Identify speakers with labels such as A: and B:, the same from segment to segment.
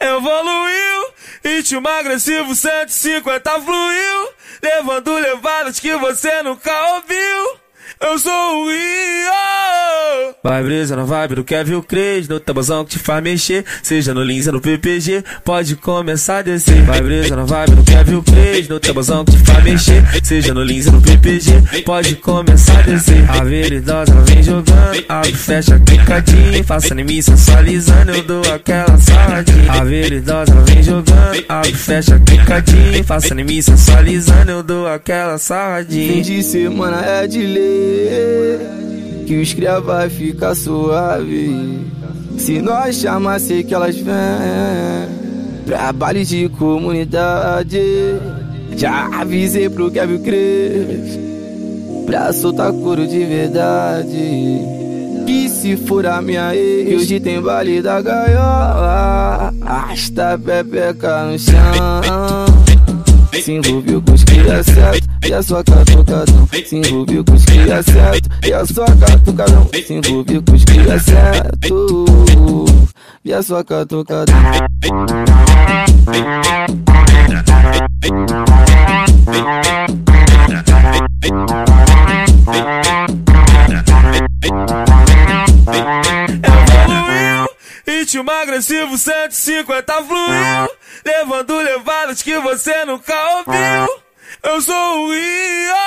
A: Evoluiu, ritmo agressivo 150 fluiu, levando levadas que você nunca ouviu. Eu sou o Rio. Vai brisa na vibe do Kevin Cres, no tabuzão que te faz mexer. Seja no Lins ou no PPG, pode começar a descer. Vai brisa na vibe do Kevin Cres, no tabuzão que te faz mexer. Seja no Lins ou no PPG, pode começar a descer. A veridosa ela vem jogando, abre, fecha, clicadinho. Faça anime sensualizando, eu dou aquela saladinha. A veridosa ela vem jogando, abre, fecha, clicadinho. Faça anime sensualizando, eu dou aquela saladinha.
B: Fim de semana é de lei que os cria vai ficar suave. Se nós chamar, sei que elas vêm. Trabalho de comunidade. Já avisei pro Kevin Cres pra soltar couro de verdade. Que se for a minha ex, hoje tem baile da gaiola. Arrasta pepeca no chão. Se envolveu com os cria certo e a sua catucadão. Se envolveu com os cria certo e a sua catucadão. Se envolveu com os cria certo e a sua catucadão.
A: Agressivo 150 fluiu, levando levadas que você nunca ouviu. Eu sou o Rio.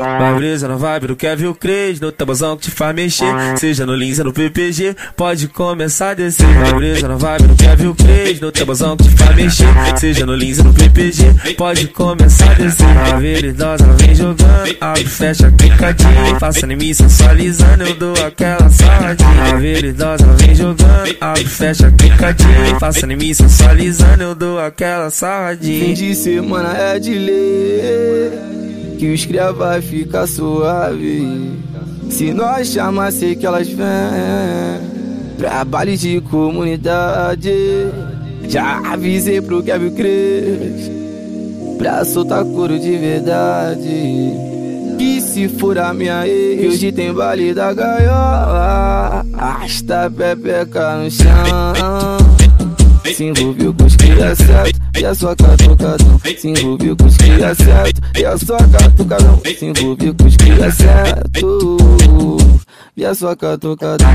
A: Vai brisa na vibe do Kevin o Cres, no tabuzão que te faz mexer. Seja no Lins ou no PPG, pode começar a descer. Vai brisa na vibe do Kevin o Cres, no tabuzão que te faz mexer. Seja no Lins ou no PPG, pode começar a descer. A veridosa ela vem jogando, abre, fecha, clicadinho. Faça anime sensualizando, eu dou aquela saladinha. A veridosa ela vem jogando, abre, fecha, clicadinho. Faça anime sensualizando, eu dou aquela
B: Fim
A: saladinha.
B: de semana é de lei que os cria vai ficar suave. Se nós chamar, sei que elas vêm. Trabalho de comunidade. Já avisei pro Kevin Cres pra soltar couro de verdade. Que se for a minha ex, hoje tem baile da gaiola. Arrasta pepeca no chão. Se envolveu com os cria certo e a sua catucadão. Se envolveu com os cria certo e a sua catucadão. Se envolveu com os cria certo e a sua catucadão.